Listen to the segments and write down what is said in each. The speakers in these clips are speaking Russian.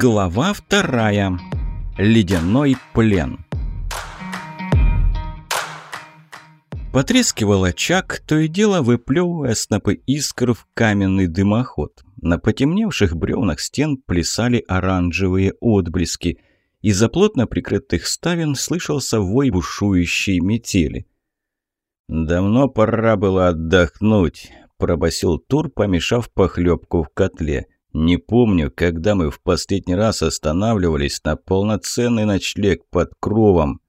Глава вторая. Ледяной плен. Потрескивал очаг, то и дело выплевывая снопы искр в каменный дымоход. На потемневших бревнах стен плясали оранжевые отблески. Из-за плотно прикрытых ставен слышался вой бушующей метели. «Давно пора было отдохнуть», – пробасил Тур, помешав похлебку в котле. Не помню, когда мы в последний раз останавливались на полноценный ночлег под кровом.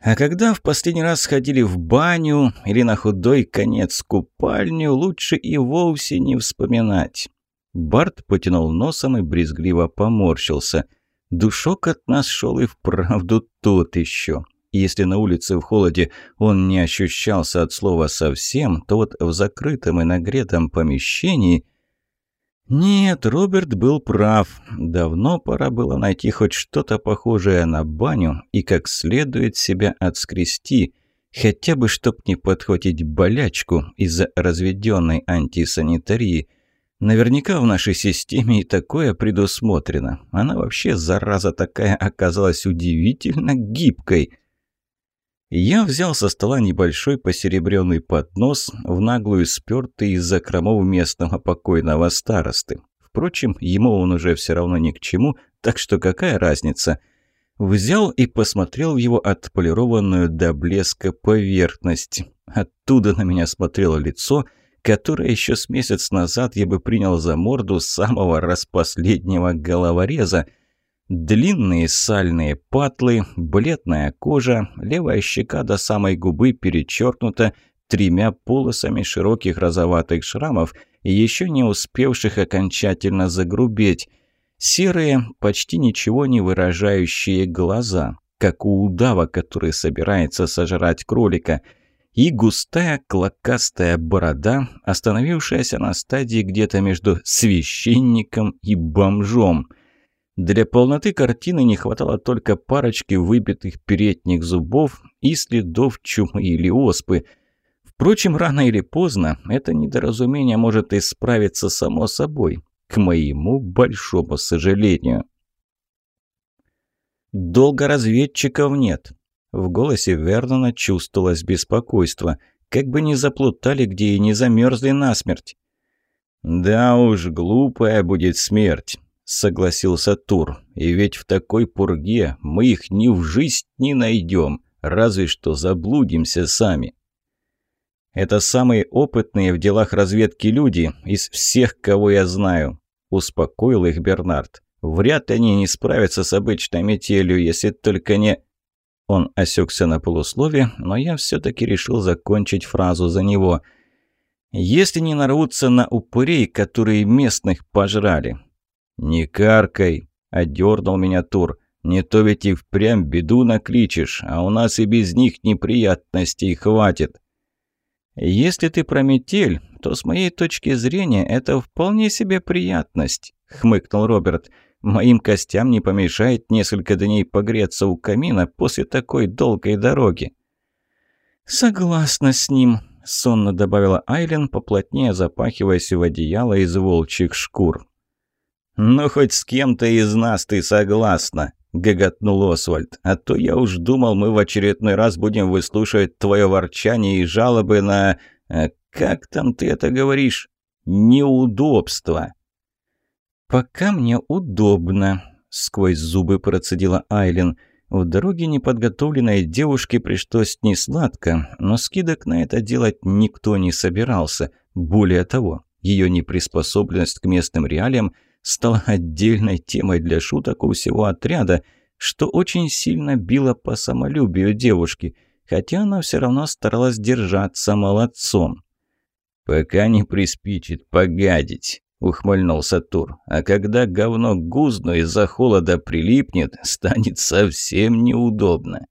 А когда в последний раз сходили в баню или на худой конец купальню, лучше и вовсе не вспоминать. Барт потянул носом и брезгливо поморщился. Душок от нас шел и вправду тот еще. Если на улице в холоде он не ощущался от слова совсем, то вот в закрытом и нагретом помещении – нет, Роберт был прав. Давно пора было найти хоть что-то похожее на баню и как следует себя отскрести, хотя бы чтоб не подхватить болячку из-за разведенной антисанитарии. Наверняка в нашей системе и такое предусмотрено. Она вообще, зараза такая, оказалась удивительно гибкой – я взял со стола небольшой посеребренный поднос, в наглую спёртый из закромов местного покойного старосты. Впрочем, ему он уже все равно ни к чему, так что какая разница? Взял и посмотрел в его отполированную до блеска поверхность. Оттуда на меня смотрело лицо, которое еще с месяц назад я бы принял за морду самого распоследнего головореза – Длинные сальные патлы, бледная кожа, левая щека до самой губы перечеркнута тремя полосами широких розоватых шрамов, еще не успевших окончательно загрубеть. Серые, почти ничего не выражающие глаза, как у удава, который собирается сожрать кролика, и густая клокастая борода, остановившаяся на стадии где-то между священником и бомжом – для полноты картины не хватало только парочки выбитых передних зубов и следов чумы или оспы. Впрочем, рано или поздно это недоразумение может исправиться само собой, к моему большому сожалению. «Долго разведчиков нет». В голосе Вернона чувствовалось беспокойство. Как бы не заплутали где и не замерзли насмерть. «Да уж, глупая будет смерть. — согласился Тур. «И ведь в такой пурге мы их ни в жизнь не найдем, разве что заблудимся сами». «Это самые опытные в делах разведки люди из всех, кого я знаю», — успокоил их Бернард. «Вряд ли они не справятся с обычной метелью, если только не...» Он осекся на полуслове, но я все-таки решил закончить фразу за него. «Если не нарвутся на упырей, которые местных пожрали, «Не каркай!» – одернул меня Тур. «Не то ведь и впрямь беду накличешь, а у нас и без них неприятностей хватит». «Если ты про метель, то с моей точки зрения это вполне себе приятность», – хмыкнул Роберт. «Моим костям не помешает несколько дней погреться у камина после такой долгой дороги». «Согласна с ним», – сонно добавила Айлен, поплотнее запахиваясь в одеяло из волчьих шкур. «Ну, хоть с кем-то из нас ты согласна», — гоготнул Освальд. «А то я уж думал, мы в очередной раз будем выслушивать твое ворчание и жалобы на... Э, как там ты это говоришь? Неудобство». «Пока мне удобно», — сквозь зубы процедила Айлен. В дороге неподготовленной девушке пришлось несладко, но скидок на это делать никто не собирался. Более того, ее неприспособленность к местным реалиям — стала отдельной темой для шуток у всего отряда, что очень сильно било по самолюбию девушки, хотя она все равно старалась держаться молодцом. «Пока не приспичит погадить», — ухмыльнулся Тур. «А когда говно гузну из-за холода прилипнет, станет совсем неудобно».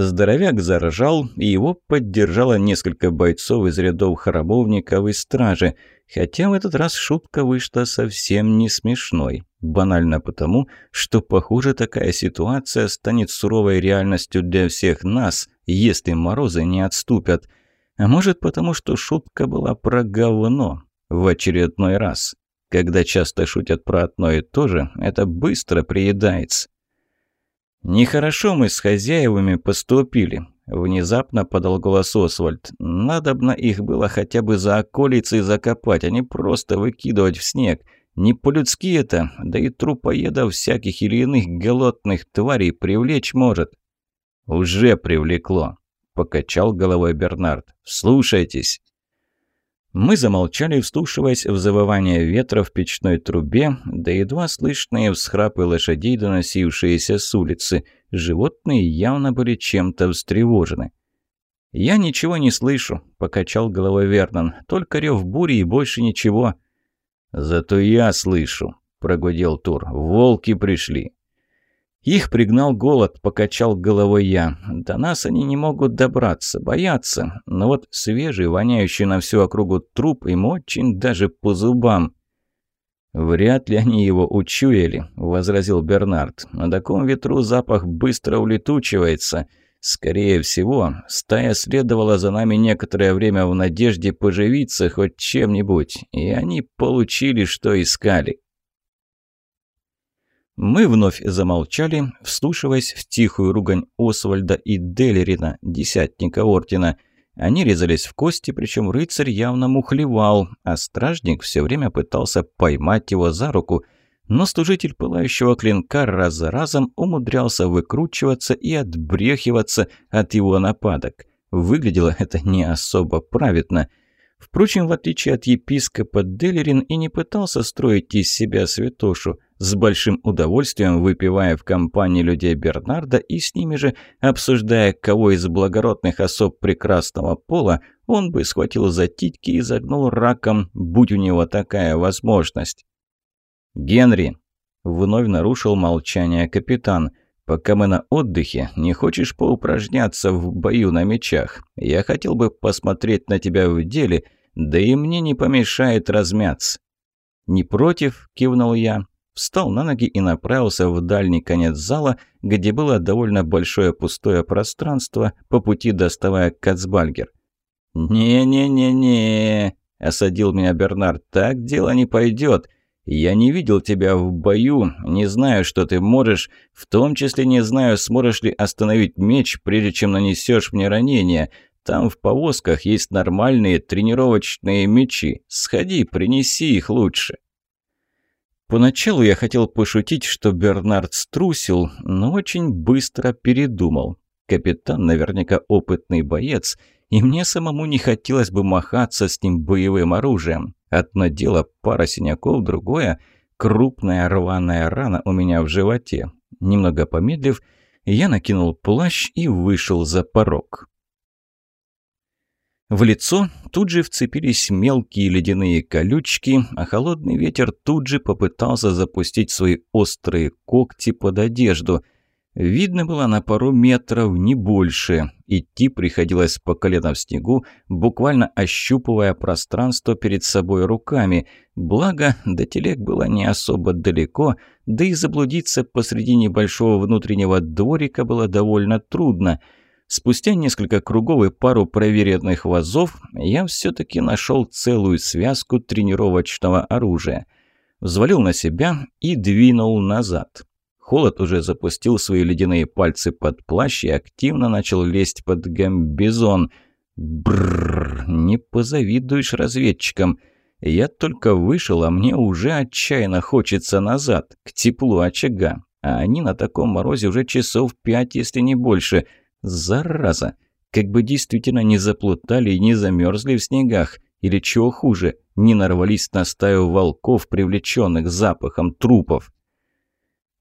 Здоровяк заржал, и его поддержало несколько бойцов из рядов храмовников и стражи, хотя в этот раз шутка вышла совсем не смешной. Банально потому, что, похоже, такая ситуация станет суровой реальностью для всех нас, если морозы не отступят. А может потому, что шутка была про говно в очередной раз. Когда часто шутят про одно и то же, это быстро приедается. «Нехорошо мы с хозяевами поступили», — внезапно подал голос Освальд. «Надобно их было хотя бы за околицей закопать, а не просто выкидывать в снег. Не по-людски это, да и трупоедов всяких или иных голодных тварей привлечь может». «Уже привлекло», — покачал головой Бернард. «Слушайтесь». Мы замолчали, вслушиваясь в завывание ветра в печной трубе, да едва слышные всхрапы лошадей, доносившиеся с улицы. Животные явно были чем-то встревожены. «Я ничего не слышу», — покачал головой Вернон. «Только рев бури и больше ничего». «Зато я слышу», — прогудел Тур. «Волки пришли». Их пригнал голод, покачал головой я. До нас они не могут добраться, боятся. Но вот свежий, воняющий на всю округу труп им очень даже по зубам. «Вряд ли они его учуяли», — возразил Бернард. «На таком ветру запах быстро улетучивается. Скорее всего, стая следовала за нами некоторое время в надежде поживиться хоть чем-нибудь, и они получили, что искали». Мы вновь замолчали, вслушиваясь в тихую ругань Освальда и Делерина, десятника Ордена. Они резались в кости, причем рыцарь явно мухлевал, а стражник все время пытался поймать его за руку, но служитель пылающего клинка раз за разом умудрялся выкручиваться и отбрехиваться от его нападок. Выглядело это не особо праведно. Впрочем, в отличие от епископа, Делерин и не пытался строить из себя святошу – с большим удовольствием выпивая в компании людей Бернарда и с ними же обсуждая, кого из благородных особ прекрасного пола он бы схватил за титьки и загнул раком, будь у него такая возможность. «Генри!» — вновь нарушил молчание капитан. «Пока мы на отдыхе, не хочешь поупражняться в бою на мечах? Я хотел бы посмотреть на тебя в деле, да и мне не помешает размяться». «Не против?» – кивнул я встал на ноги и направился в дальний конец зала, где было довольно большое пустое пространство, по пути доставая Кацбальгер. «Не-не-не-не», — осадил меня Бернард, — «так дело не пойдет. Я не видел тебя в бою, не знаю, что ты можешь, в том числе не знаю, сможешь ли остановить меч, прежде чем нанесешь мне ранение. Там в повозках есть нормальные тренировочные мечи. Сходи, принеси их лучше». Поначалу я хотел пошутить, что Бернард струсил, но очень быстро передумал. Капитан наверняка опытный боец, и мне самому не хотелось бы махаться с ним боевым оружием. Одно дело пара синяков, другое – крупная рваная рана у меня в животе. Немного помедлив, я накинул плащ и вышел за порог. В лицо тут же вцепились мелкие ледяные колючки, а холодный ветер тут же попытался запустить свои острые когти под одежду. Видно было на пару метров, не больше. Идти приходилось по колено в снегу, буквально ощупывая пространство перед собой руками. Благо, до телег было не особо далеко, да и заблудиться посреди небольшого внутреннего дворика было довольно трудно – Спустя несколько кругов и пару проверенных вазов я все-таки нашел целую связку тренировочного оружия. Взвалил на себя и двинул назад. Холод уже запустил свои ледяные пальцы под плащ и активно начал лезть под гамбизон. Бррр, не позавидуешь разведчикам. Я только вышел, а мне уже отчаянно хочется назад, к теплу очага. А они на таком морозе уже часов пять, если не больше – Зараза! Как бы действительно не заплутали и не замерзли в снегах. Или чего хуже, не нарвались на стаю волков, привлеченных запахом трупов.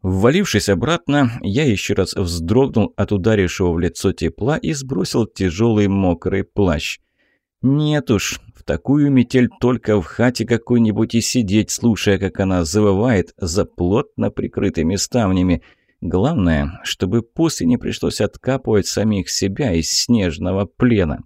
Ввалившись обратно, я еще раз вздрогнул от ударившего в лицо тепла и сбросил тяжелый мокрый плащ. Нет уж, в такую метель только в хате какой-нибудь и сидеть, слушая, как она завывает за плотно прикрытыми ставнями – Главное, чтобы после не пришлось откапывать самих себя из снежного плена.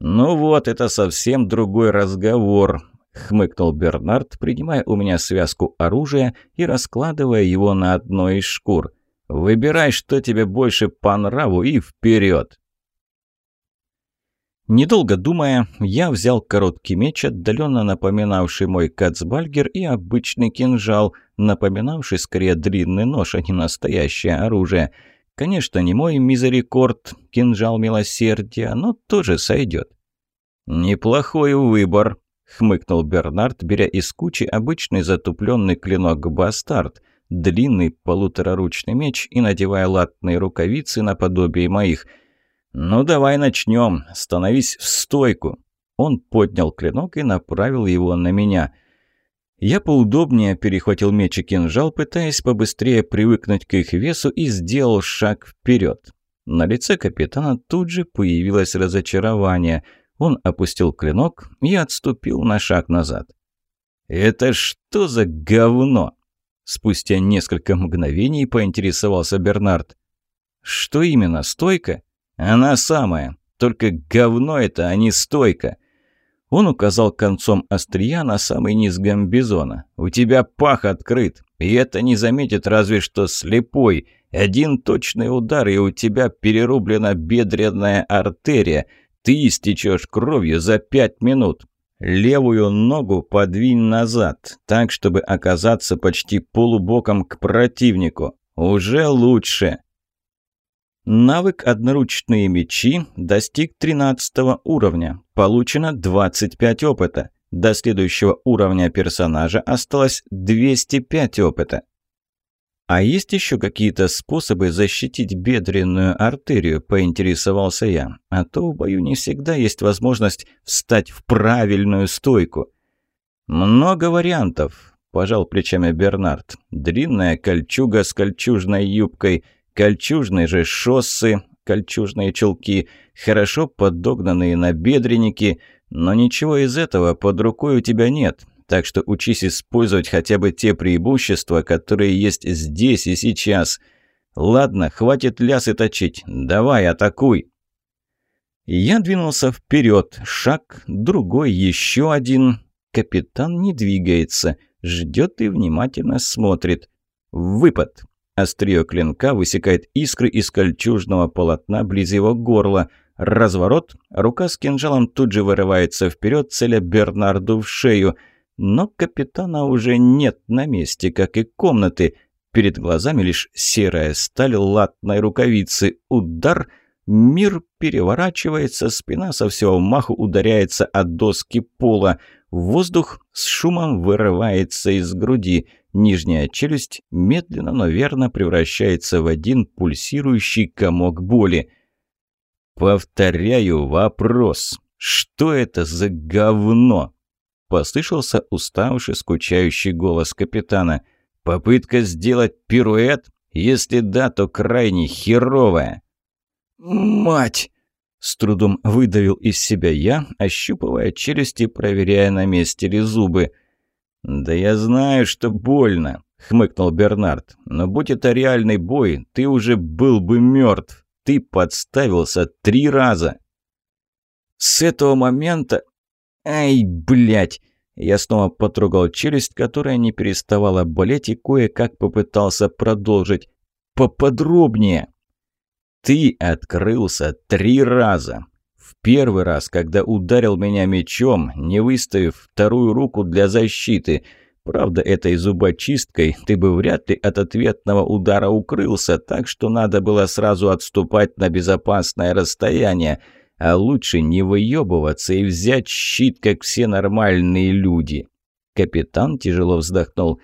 «Ну вот, это совсем другой разговор», — хмыкнул Бернард, принимая у меня связку оружия и раскладывая его на одной из шкур. «Выбирай, что тебе больше по нраву, и вперед!» Недолго думая, я взял короткий меч, отдаленно напоминавший мой кацбальгер, и обычный кинжал, напоминавший скорее длинный нож, а не настоящее оружие. Конечно, не мой мизерикорд, кинжал милосердия, но тоже сойдет. «Неплохой выбор», — хмыкнул Бернард, беря из кучи обычный затупленный клинок «Бастард», длинный полутораручный меч и надевая латные рукавицы наподобие моих — «Ну, давай начнем. Становись в стойку». Он поднял клинок и направил его на меня. Я поудобнее перехватил меч и кинжал, пытаясь побыстрее привыкнуть к их весу, и сделал шаг вперед. На лице капитана тут же появилось разочарование. Он опустил клинок и отступил на шаг назад. «Это что за говно?» Спустя несколько мгновений поинтересовался Бернард. «Что именно, стойка?» «Она самая. Только говно это, а не стойка». Он указал концом острия на самый низ гамбизона. «У тебя пах открыт, и это не заметит разве что слепой. Один точный удар, и у тебя перерублена бедренная артерия. Ты истечешь кровью за пять минут. Левую ногу подвинь назад, так, чтобы оказаться почти полубоком к противнику. Уже лучше». Навык «Одноручные мечи» достиг 13 уровня. Получено 25 опыта. До следующего уровня персонажа осталось 205 опыта. «А есть еще какие-то способы защитить бедренную артерию?» – поинтересовался я. «А то в бою не всегда есть возможность встать в правильную стойку». «Много вариантов», – пожал плечами Бернард. «Длинная кольчуга с кольчужной юбкой – Кольчужные же шоссы, кольчужные чулки, хорошо подогнанные набедренники, но ничего из этого под рукой у тебя нет, так что учись использовать хотя бы те преимущества, которые есть здесь и сейчас. Ладно, хватит лясы точить, давай, атакуй. Я двинулся вперед, шаг, другой, еще один. Капитан не двигается, ждет и внимательно смотрит. Выпад. Острие клинка высекает искры из кольчужного полотна близ его горла. Разворот, рука с кинжалом тут же вырывается вперед, целя Бернарду в шею. Но капитана уже нет на месте, как и комнаты. Перед глазами лишь серая сталь латной рукавицы. Удар — Мир переворачивается, спина со всего маху ударяется от доски пола. Воздух с шумом вырывается из груди. Нижняя челюсть медленно, но верно превращается в один пульсирующий комок боли. «Повторяю вопрос. Что это за говно?» Послышался уставший, скучающий голос капитана. «Попытка сделать пируэт? Если да, то крайне херовая». «Мать!» С трудом выдавил из себя я, ощупывая челюсти, проверяя, на месте ли зубы. «Да я знаю, что больно», — хмыкнул Бернард. «Но будь это реальный бой, ты уже был бы мертв. Ты подставился три раза». «С этого момента... Ай, блядь!» Я снова потрогал челюсть, которая не переставала болеть, и кое-как попытался продолжить. «Поподробнее!» Ты открылся три раза. В первый раз, когда ударил меня мечом, не выставив вторую руку для защиты. Правда, этой зубочисткой ты бы вряд ли от ответного удара укрылся, так что надо было сразу отступать на безопасное расстояние. А лучше не выебываться и взять щит, как все нормальные люди. Капитан тяжело вздохнул.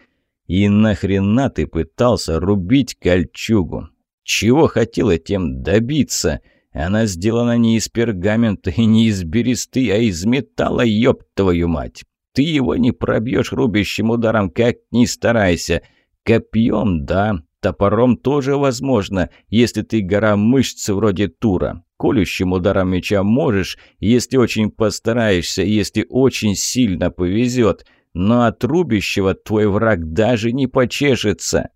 «И нахрена ты пытался рубить кольчугу? Чего хотела тем добиться? Она сделана не из пергамента и не из бересты, а из металла, ёб твою мать. Ты его не пробьешь рубящим ударом, как ни старайся. Копьем, да, топором тоже возможно, если ты гора мышц вроде тура. Колющим ударом меча можешь, если очень постараешься, если очень сильно повезет. Но от рубящего твой враг даже не почешется.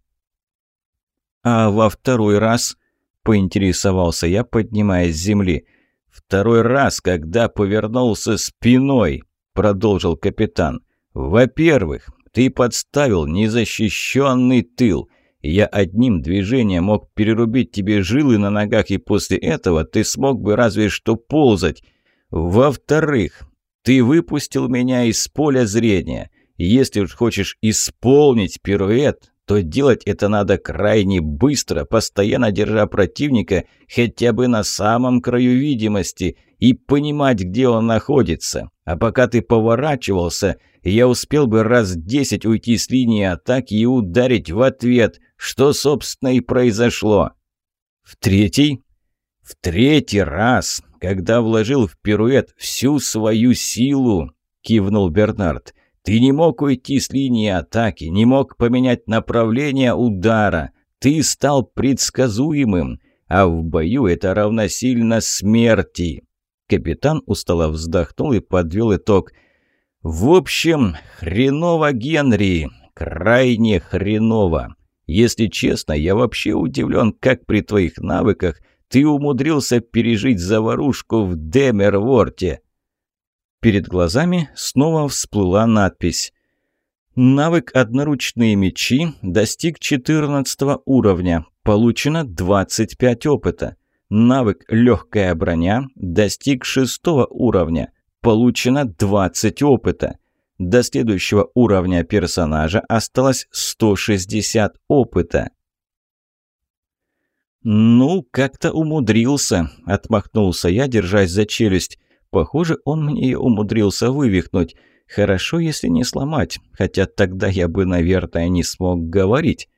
«А во второй раз?» – поинтересовался я, поднимаясь с земли. «Второй раз, когда повернулся спиной», – продолжил капитан. «Во-первых, ты подставил незащищенный тыл. Я одним движением мог перерубить тебе жилы на ногах, и после этого ты смог бы разве что ползать. Во-вторых, ты выпустил меня из поля зрения. Если уж хочешь исполнить пируэт, то делать это надо крайне быстро, постоянно держа противника хотя бы на самом краю видимости и понимать, где он находится. А пока ты поворачивался, я успел бы раз десять уйти с линии атаки и ударить в ответ, что, собственно, и произошло. В третий? В третий раз, когда вложил в пируэт всю свою силу, кивнул Бернард. Ты не мог уйти с линии атаки, не мог поменять направление удара. Ты стал предсказуемым, а в бою это равносильно смерти. Капитан устало вздохнул и подвел итог. «В общем, хреново, Генри, крайне хреново. Если честно, я вообще удивлен, как при твоих навыках ты умудрился пережить заварушку в Демерворте». Перед глазами снова всплыла надпись. Навык «Одноручные мечи» достиг 14 уровня. Получено 25 опыта. Навык «Легкая броня» достиг 6 уровня. Получено 20 опыта. До следующего уровня персонажа осталось 160 опыта. «Ну, как-то умудрился», — отмахнулся я, держась за челюсть. «Похоже, он мне ее умудрился вывихнуть. Хорошо, если не сломать, хотя тогда я бы, наверное, не смог говорить».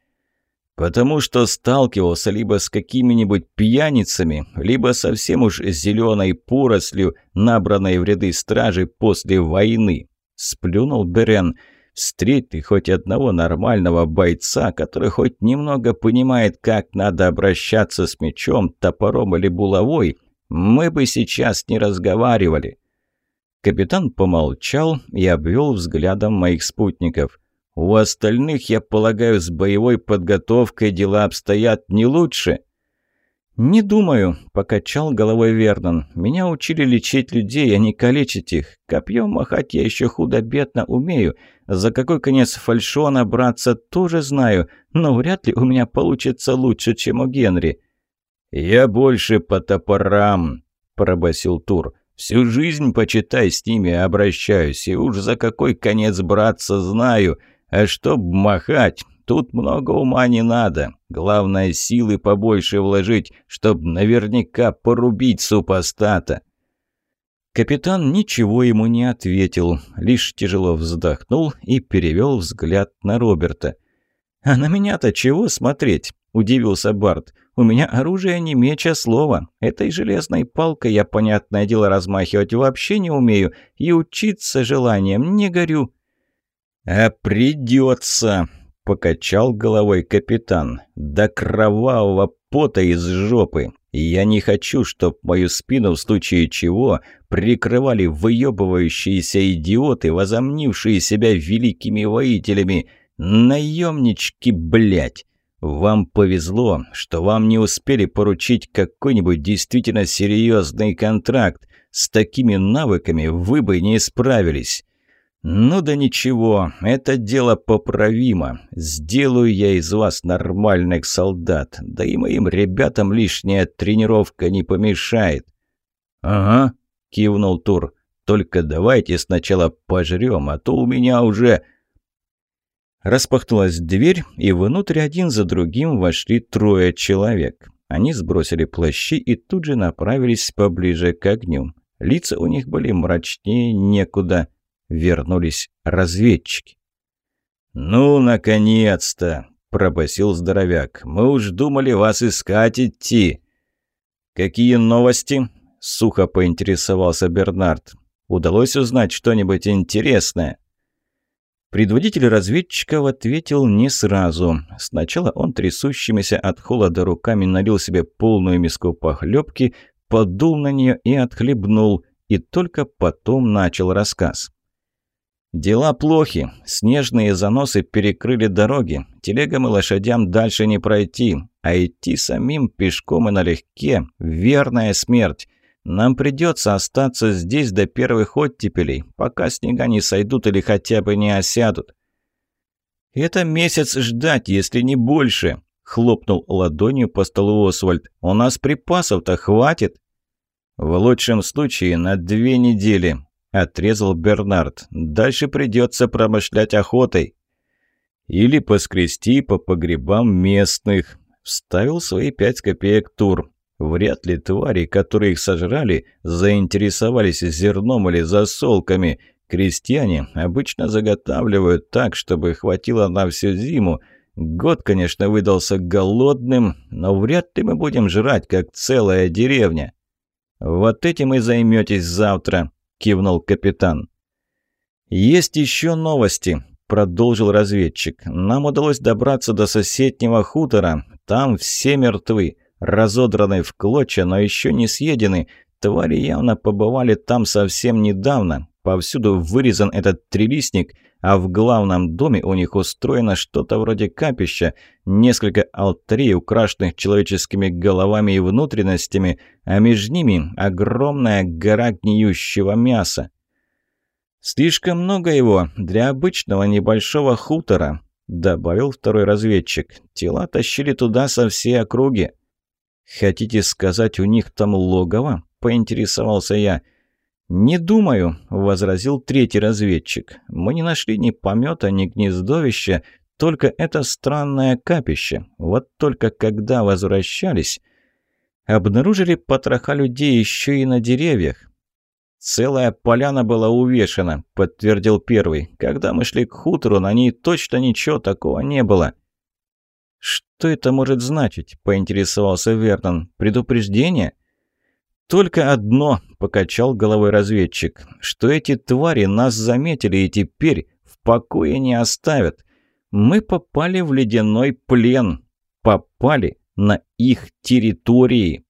«Потому что сталкивался либо с какими-нибудь пьяницами, либо совсем уж зеленой порослью, набранной в ряды стражи после войны», сплюнул Берен. «Встреть ты хоть одного нормального бойца, который хоть немного понимает, как надо обращаться с мечом, топором или булавой, мы бы сейчас не разговаривали». Капитан помолчал и обвел взглядом моих спутников. «У остальных, я полагаю, с боевой подготовкой дела обстоят не лучше?» «Не думаю», — покачал головой Вернон. «Меня учили лечить людей, а не калечить их. Копьем махать я еще худо-бедно умею. За какой конец фальшона браться тоже знаю, но вряд ли у меня получится лучше, чем у Генри». «Я больше по топорам», — пробасил Тур. «Всю жизнь, почитай, с ними обращаюсь, и уж за какой конец браться знаю. А чтоб махать, Тут много ума не надо. Главное, силы побольше вложить, чтоб наверняка порубить супостата». Капитан ничего ему не ответил, лишь тяжело вздохнул и перевел взгляд на Роберта. «А на меня-то чего смотреть?» – удивился Барт. «У меня оружие не меч, а слово. Этой железной палкой я, понятное дело, размахивать вообще не умею и учиться желанием не горю». «А придется!» покачал головой капитан. «До кровавого пота из жопы! Я не хочу, чтоб мою спину в случае чего прикрывали выебывающиеся идиоты, возомнившие себя великими воителями. Наемнички, блядь! Вам повезло, что вам не успели поручить какой-нибудь действительно серьезный контракт. С такими навыками вы бы не справились. «Ну да ничего, это дело поправимо. Сделаю я из вас нормальных солдат, да и моим ребятам лишняя тренировка не помешает». «Ага», — кивнул Тур, — «только давайте сначала пожрем, а то у меня уже...» Распахнулась дверь, и внутрь один за другим вошли трое человек. Они сбросили плащи и тут же направились поближе к огню. Лица у них были мрачнее некуда — вернулись разведчики. «Ну, наконец-то!» – пробасил здоровяк. «Мы уж думали вас искать идти». «Какие новости?» – сухо поинтересовался Бернард. «Удалось узнать что-нибудь интересное?» Предводитель разведчиков ответил не сразу. Сначала он трясущимися от холода руками налил себе полную миску похлебки, подул на нее и отхлебнул, и только потом начал рассказ. Дела плохи. Снежные заносы перекрыли дороги. Телегам и лошадям дальше не пройти. А идти самим пешком и налегке – верная смерть. Нам придется остаться здесь до первых оттепелей, пока снега не сойдут или хотя бы не осядут. «Это месяц ждать, если не больше», – хлопнул ладонью по столу Освальд. «У нас припасов-то хватит». «В лучшем случае на две недели», — отрезал Бернард. «Дальше придется промышлять охотой». «Или поскрести по погребам местных», — вставил свои пять копеек Тур. «Вряд ли твари, которые их сожрали, заинтересовались зерном или засолками. Крестьяне обычно заготавливают так, чтобы хватило на всю зиму. Год, конечно, выдался голодным, но вряд ли мы будем жрать, как целая деревня». «Вот этим и займетесь завтра», – кивнул капитан. «Есть еще новости», – продолжил разведчик. «Нам удалось добраться до соседнего хутора. Там все мертвы, разодраны в клочья, но еще не съедены. Твари явно побывали там совсем недавно. Повсюду вырезан этот трилистник, а в главном доме у них устроено что-то вроде капища, несколько алтарей, украшенных человеческими головами и внутренностями, а между ними огромная гора гниющего мяса. «Слишком много его для обычного небольшого хутора», — добавил второй разведчик. «Тела тащили туда со всей округи». «Хотите сказать, у них там логово?» — поинтересовался я. «Не думаю», — возразил третий разведчик. «Мы не нашли ни помета, ни гнездовища, только это странное капище. Вот только когда возвращались, обнаружили потроха людей еще и на деревьях. «Целая поляна была увешана», — подтвердил первый. «Когда мы шли к хутору, на ней точно ничего такого не было». «Что это может значить?» — поинтересовался Вернон. «Предупреждение?» «Только одно», — покачал головой разведчик, — «что эти твари нас заметили и теперь в покое не оставят. Мы попали в ледяной плен, попали на их территории».